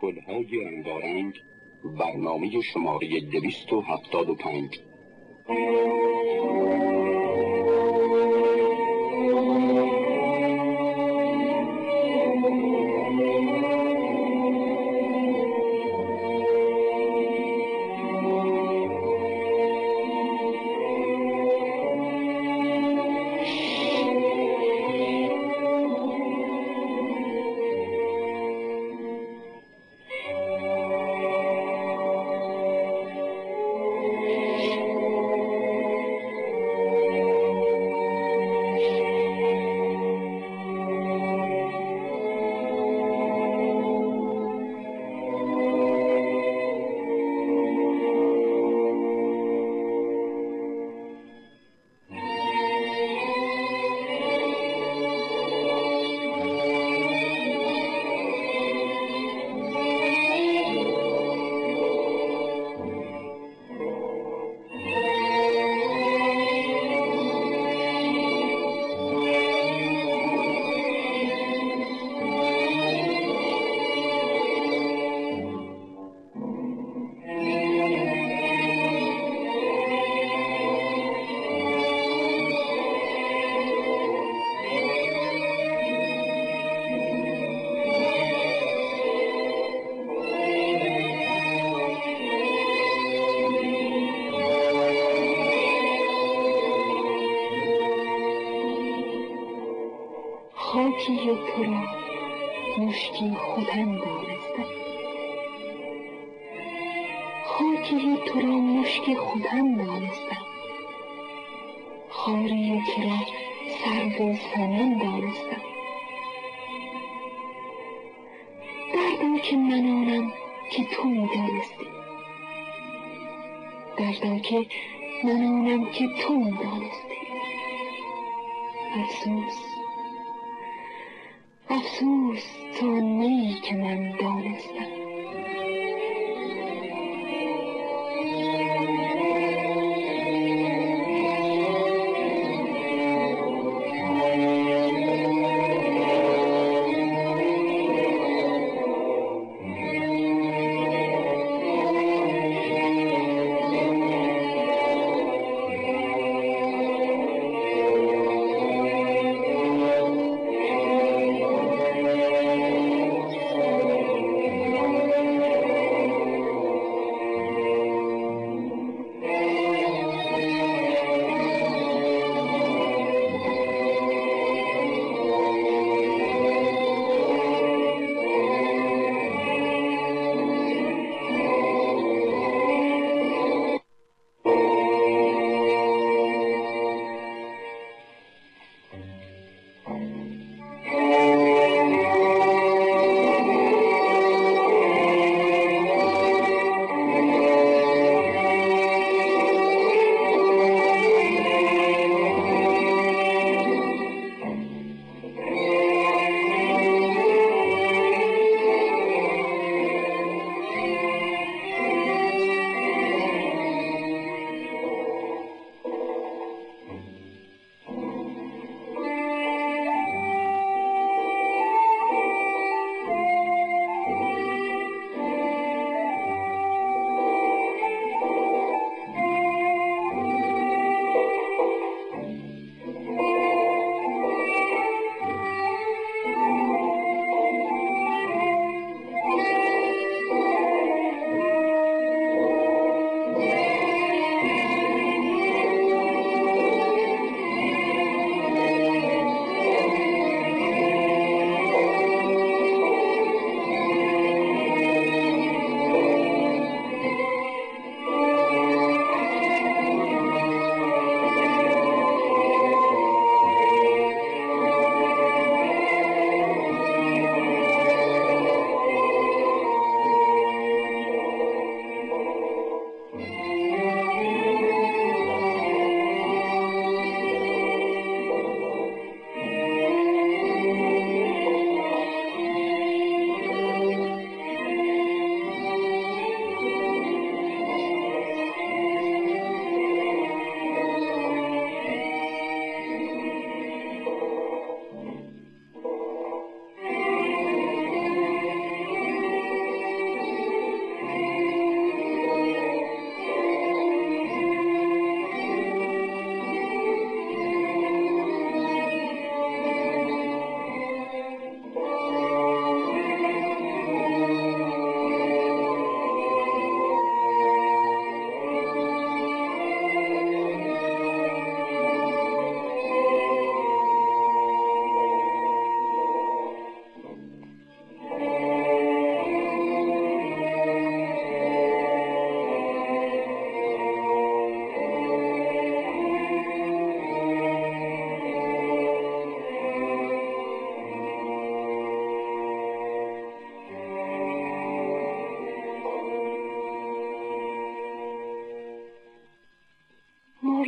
گلهای رنگارنگ برنامه شماره دویست و هفتاد و پنج.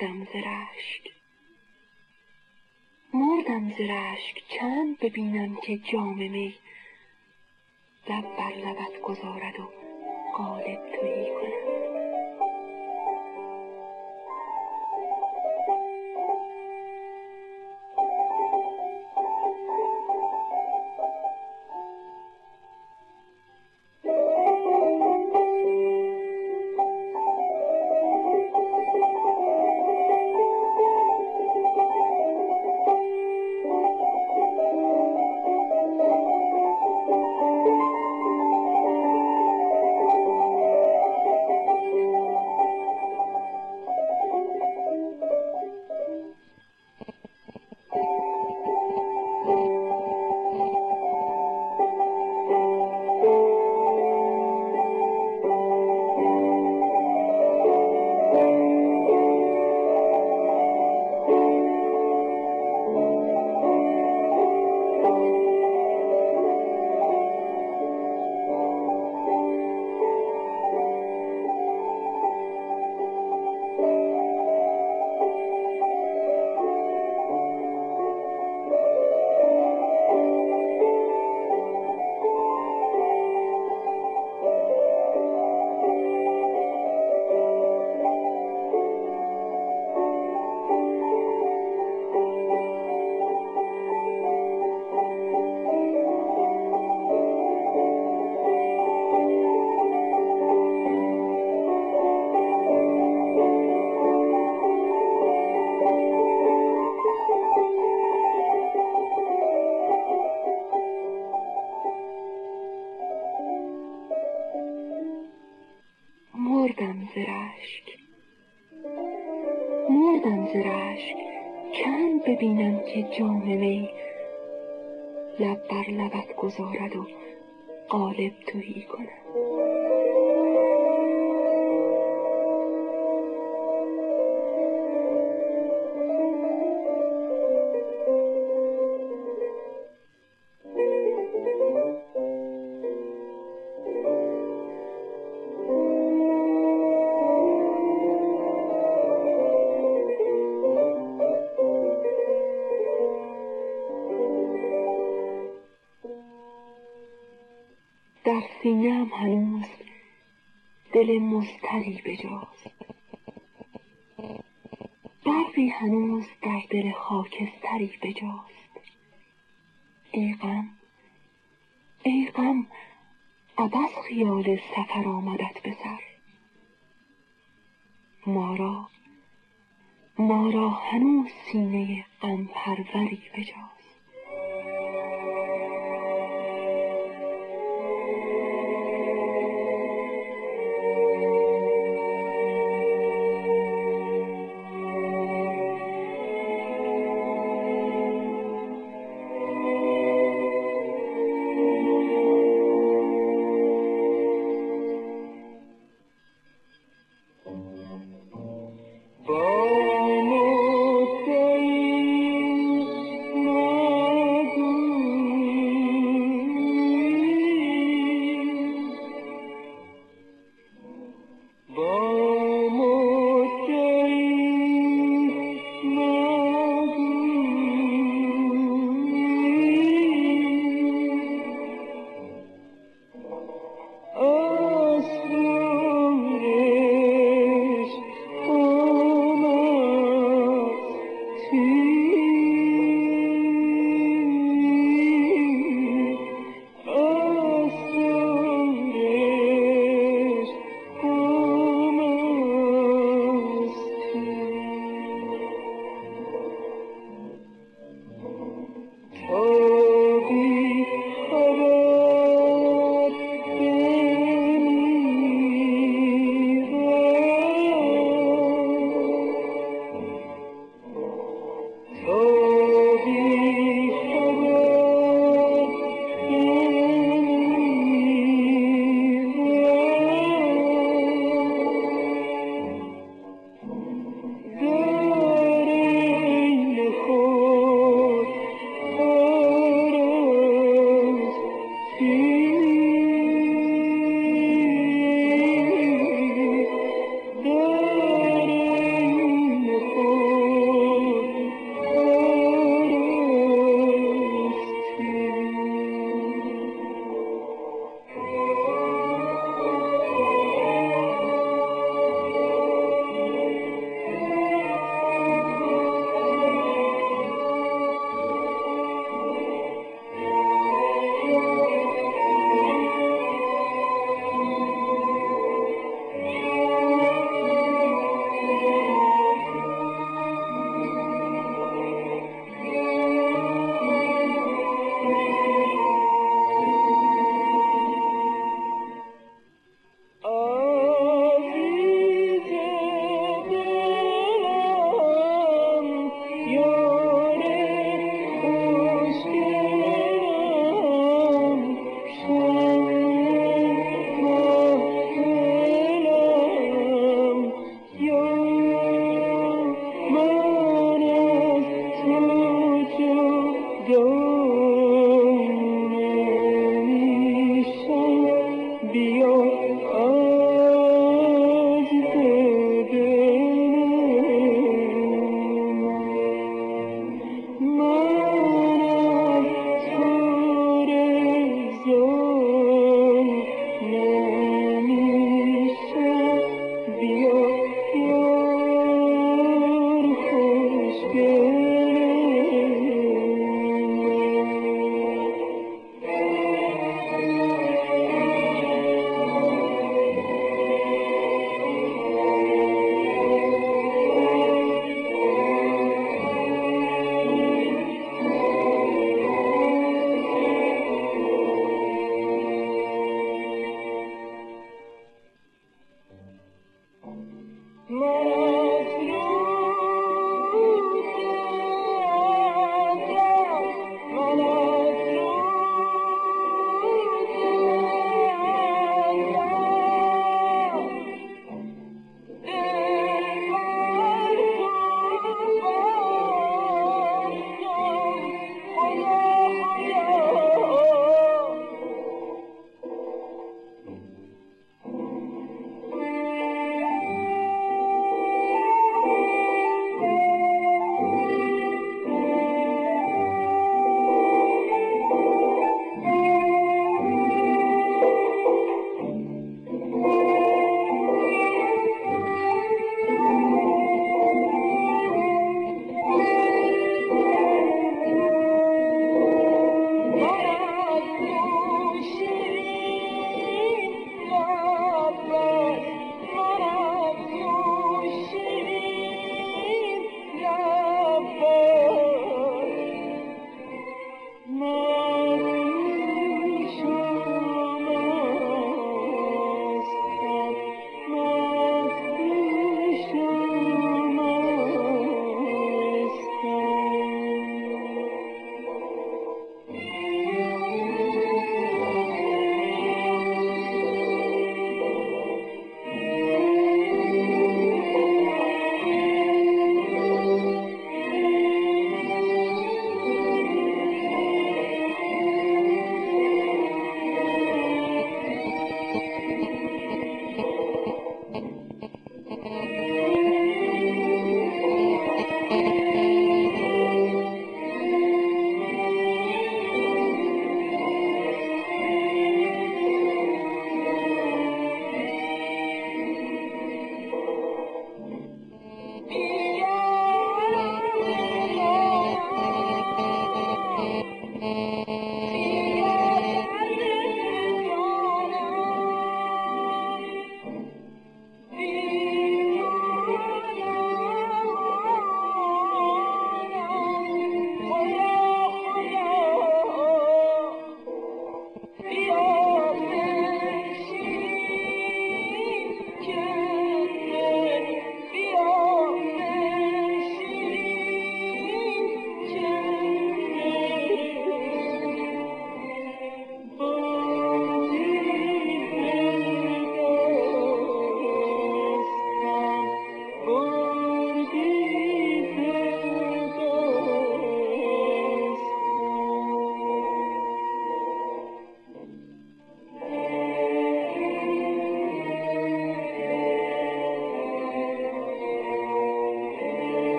مردم ز رشک. مردم ز رشک چند ببینم که جام می لب بر لبت گذارد و قالب تویی کند. جام می لب بر لبت گذارد و قالب تویی کند. در سینهام هنوز دل مضطری بجاست. برقی هنوز در دل خاکستری بجاست. ای غم ای غم عبث خیال سفر آمدت به سر. ما را ما را هنوز سینه غم پروری بجاست. Oh.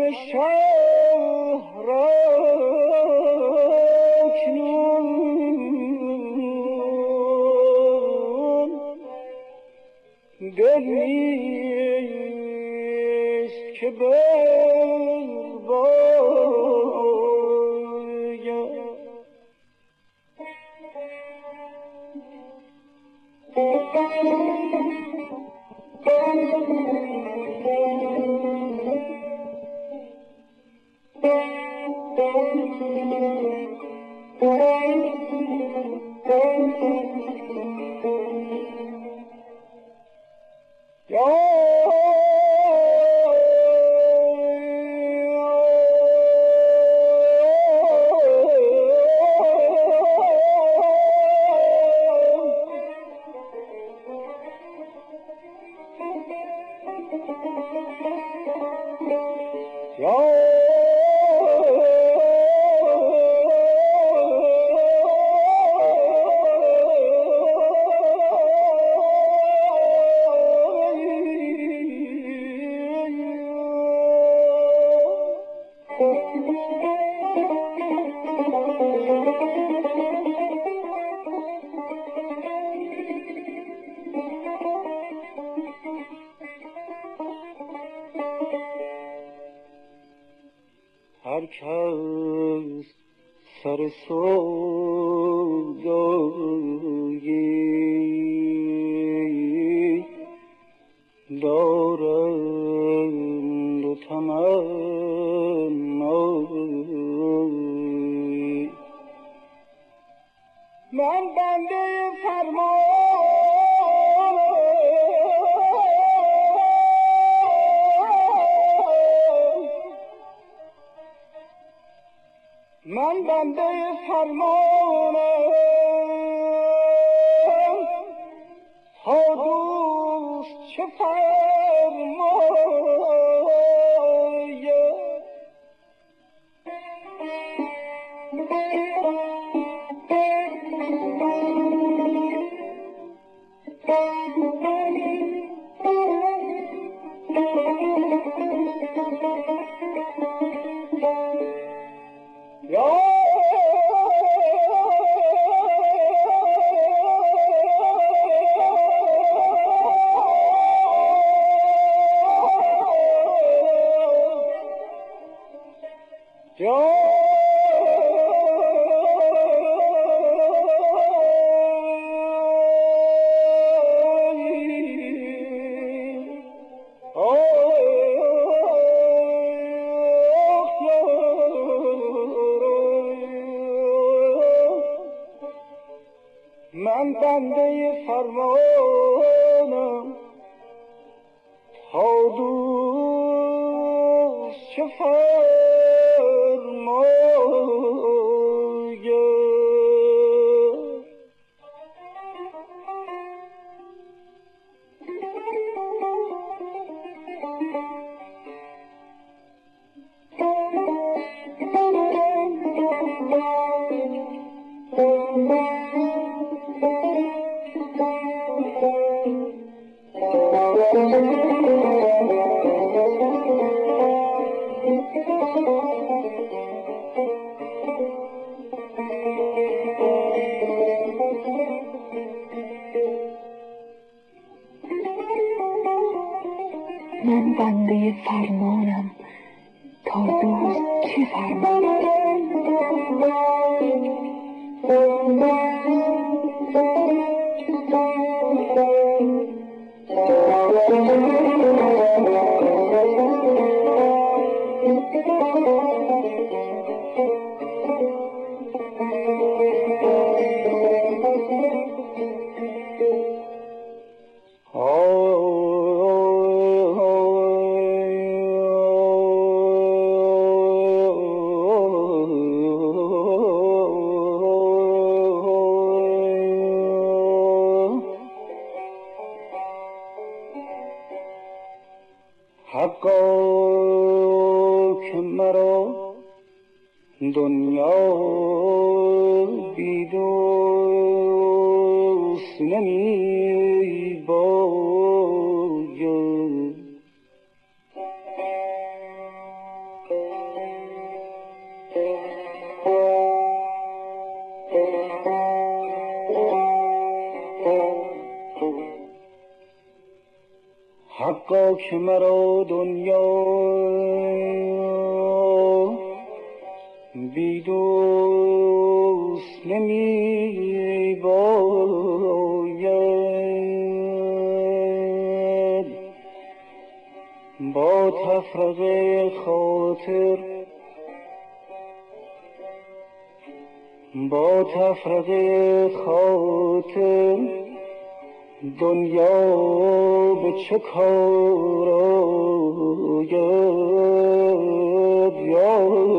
من بنده सरसों amor. که تازه خاطر با تفرقه خاطر دنیا به چه کار آید یارو؟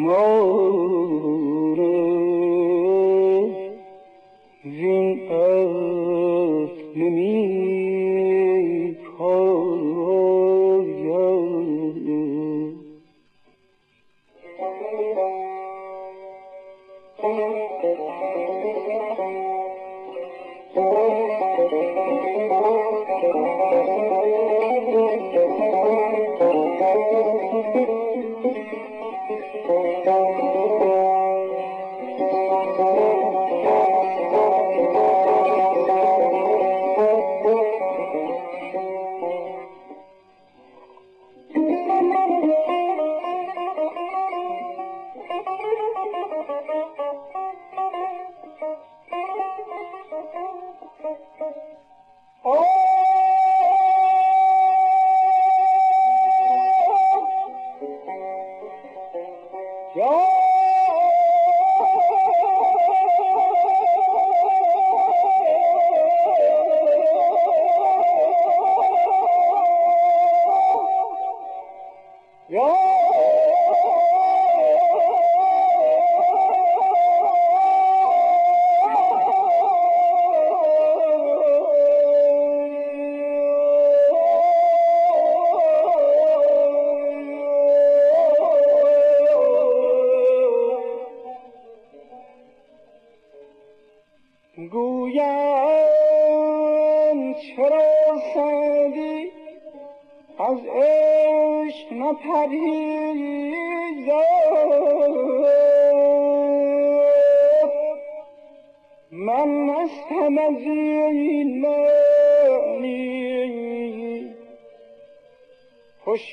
Well,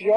به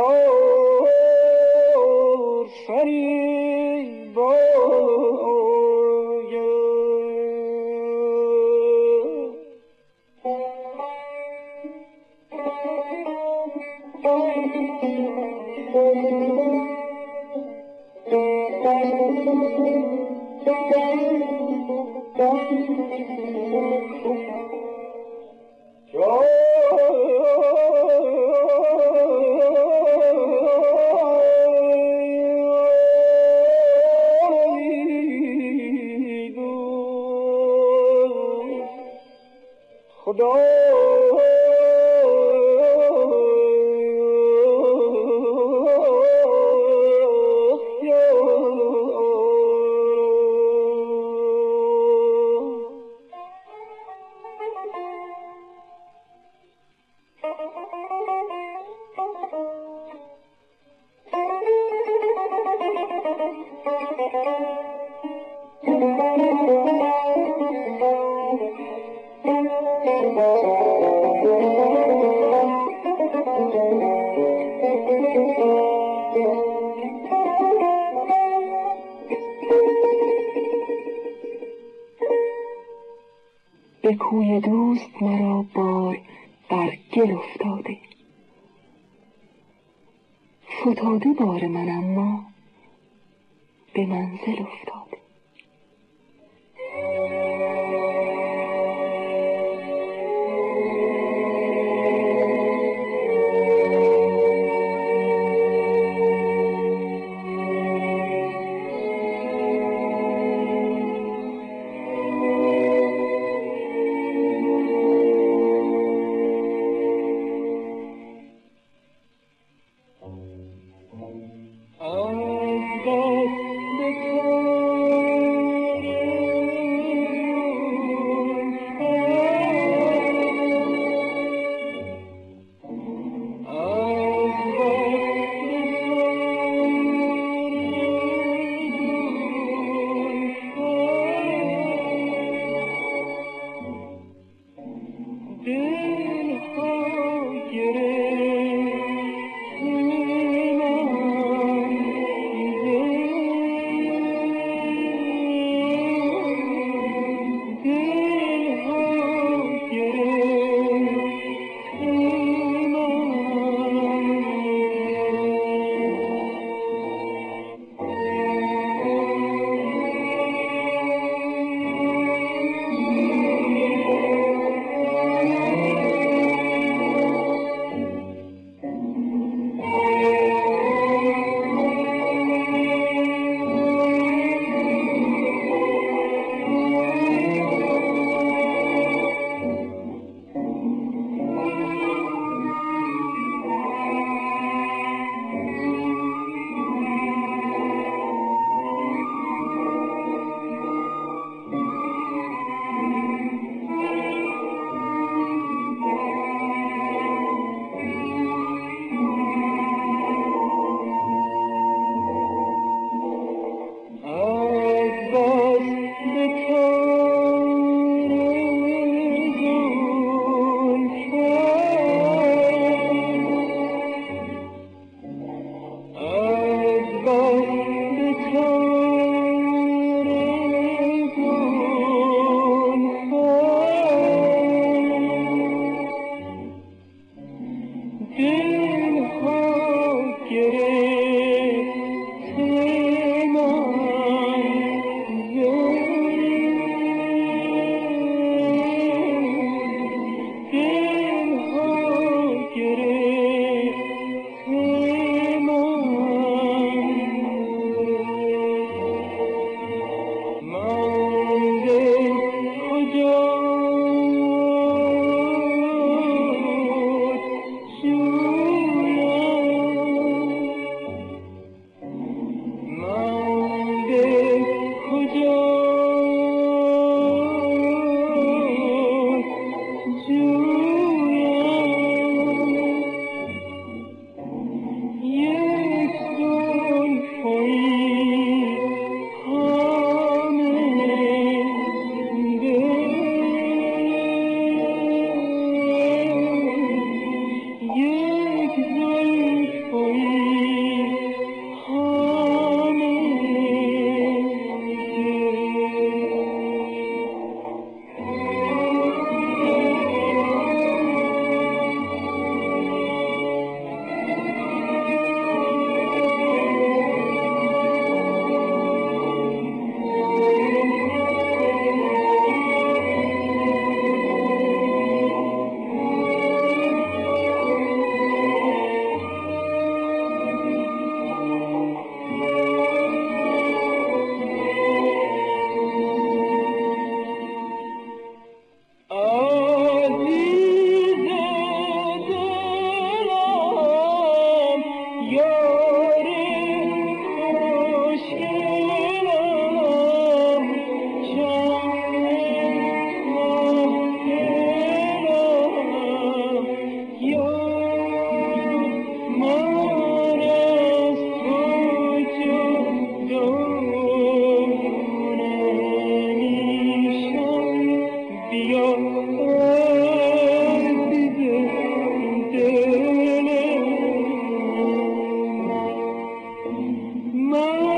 No!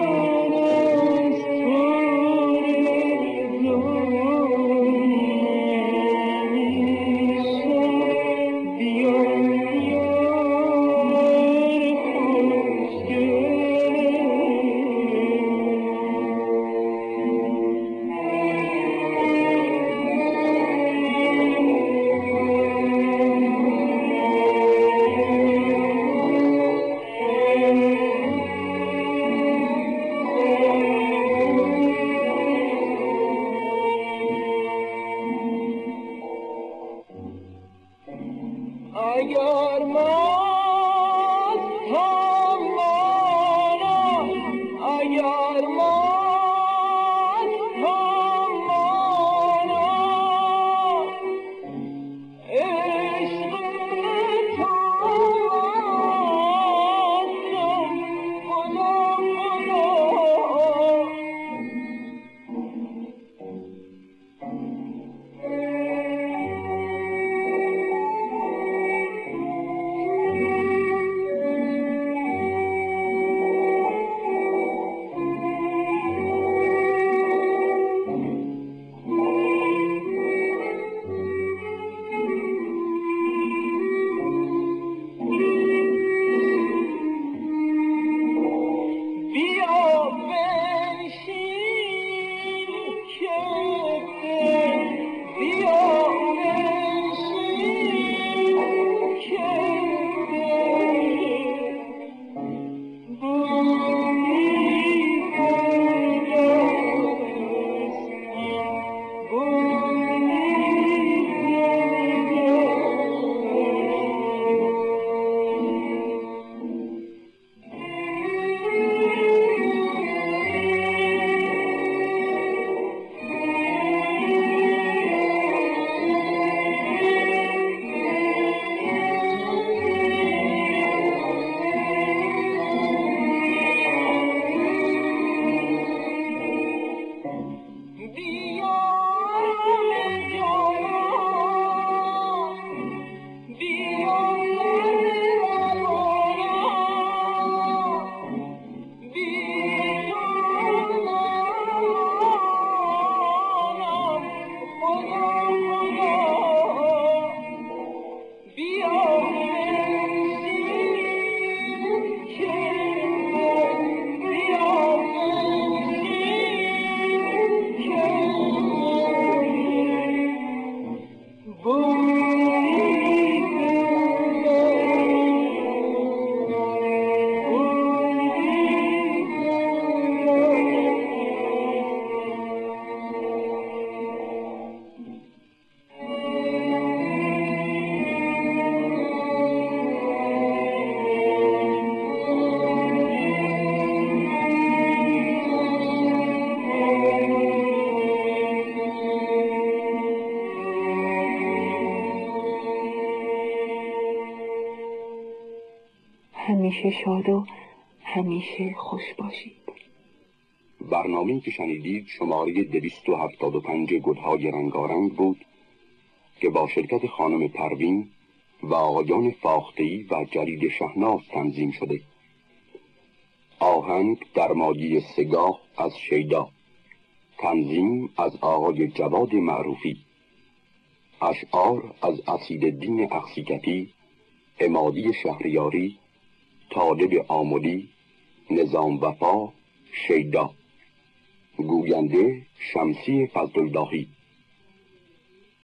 همیشه شاد و همیشه خوش باشید. برنامه که شنیدید شماره 275 گلهای رنگارنگ بود که با شرکت خانم پروین و آقایان فاختهی و جرید شهناز تنظیم شده. آهنگ در مادی سگاه از شیدا. تنظیم از آقای جواد معروفی. اشعار از اسید دین اخسیکتی امادی شهریاری. طالب آملی نظام وفا شیدا. گوینده شمسی فضلاللهی.